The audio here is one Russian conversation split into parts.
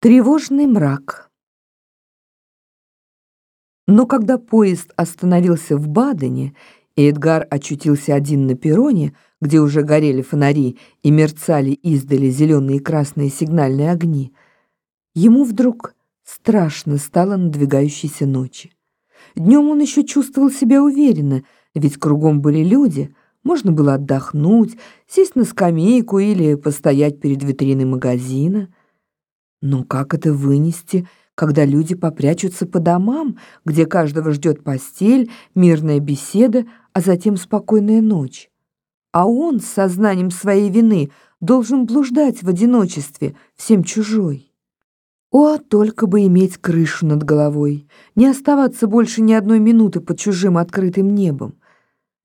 Тревожный мрак. Но когда поезд остановился в Бадене, и Эдгар очутился один на перроне, где уже горели фонари и мерцали издали зеленые и красные сигнальные огни, ему вдруг страшно стало надвигающейся ночи. Днем он еще чувствовал себя уверенно, ведь кругом были люди, можно было отдохнуть, сесть на скамейку или постоять перед витриной магазина — но как это вынести, когда люди попрячутся по домам, где каждого ждет постель, мирная беседа, а затем спокойная ночь? А он с сознанием своей вины должен блуждать в одиночестве, всем чужой. О, только бы иметь крышу над головой, не оставаться больше ни одной минуты под чужим открытым небом.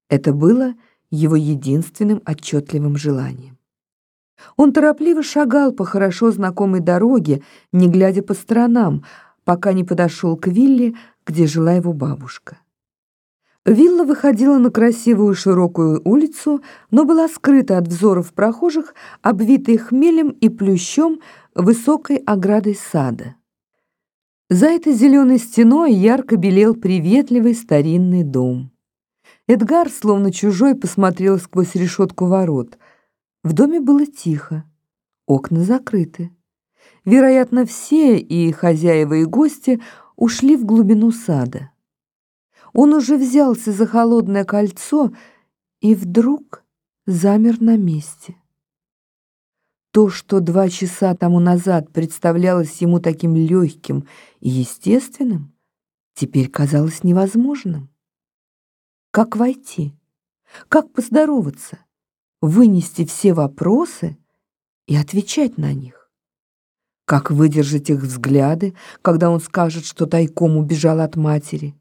Это было его единственным отчетливым желанием. Он торопливо шагал по хорошо знакомой дороге, не глядя по сторонам, пока не подошел к вилле, где жила его бабушка. Вилла выходила на красивую широкую улицу, но была скрыта от взоров прохожих, обвитой хмелем и плющом высокой оградой сада. За этой зеленой стеной ярко белел приветливый старинный дом. Эдгар, словно чужой, посмотрел сквозь решетку ворот — в доме было тихо, окна закрыты. Вероятно, все, и хозяева, и гости, ушли в глубину сада. Он уже взялся за холодное кольцо и вдруг замер на месте. То, что два часа тому назад представлялось ему таким легким и естественным, теперь казалось невозможным. Как войти? Как поздороваться? Вынести все вопросы и отвечать на них. Как выдержать их взгляды, когда он скажет, что тайком убежал от матери?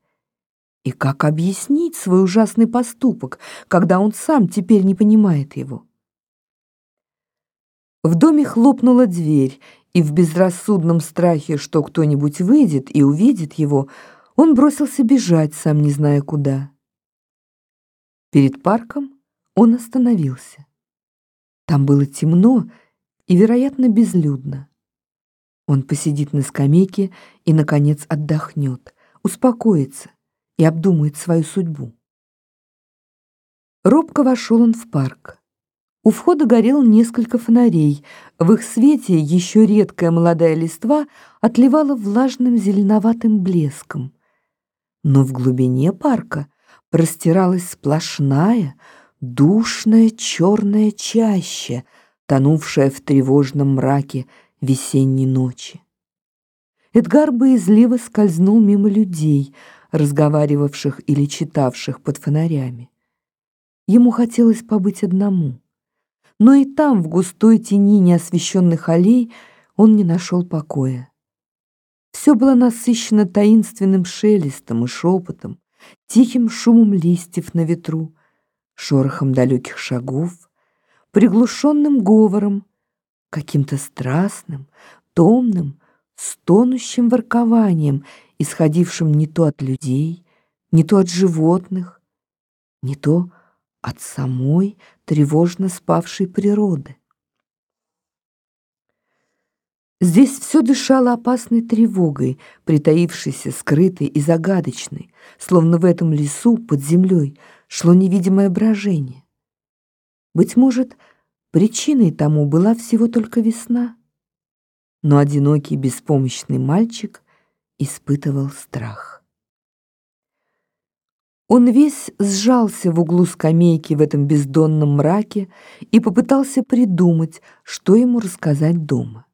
И как объяснить свой ужасный поступок, когда он сам теперь не понимает его? В доме хлопнула дверь, и в безрассудном страхе, что кто-нибудь выйдет и увидит его, он бросился бежать, сам не зная куда. Перед парком он остановился. Там было темно и, вероятно, безлюдно. Он посидит на скамейке и, наконец, отдохнет, успокоится и обдумает свою судьбу. Робко вошел он в парк. У входа горел несколько фонарей. В их свете еще редкая молодая листва отливала влажным зеленоватым блеском. Но в глубине парка простиралась сплошная, душная черная чаща, тонувшая в тревожном мраке весенней ночи. Эдгар боязливо скользнул мимо людей, разговаривавших или читавших под фонарями. Ему хотелось побыть одному. Но и там, в густой тени неосвещенных аллей, он не нашел покоя. Все было насыщено таинственным шелестом и шепотом, тихим шумом листьев на ветру, шорохом далеких шагов, приглушенным говором, каким-то страстным, томным, стонущим воркованием, исходившим не то от людей, не то от животных, не то от самой тревожно спавшей природы. Здесь все дышало опасной тревогой, притаившейся, скрытой и загадочной, словно в этом лесу под землей шло невидимое брожение. Быть может, причиной тому была всего только весна, но одинокий беспомощный мальчик испытывал страх. Он весь сжался в углу скамейки в этом бездонном мраке и попытался придумать, что ему рассказать дома.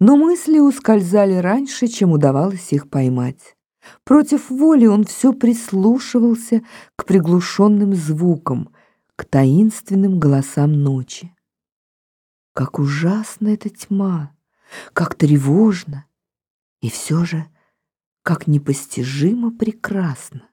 Но мысли ускользали раньше, чем удавалось их поймать. Против воли он все прислушивался к приглушенным звукам, к таинственным голосам ночи. Как ужасна эта тьма, как тревожно, и все же как непостижимо прекрасно.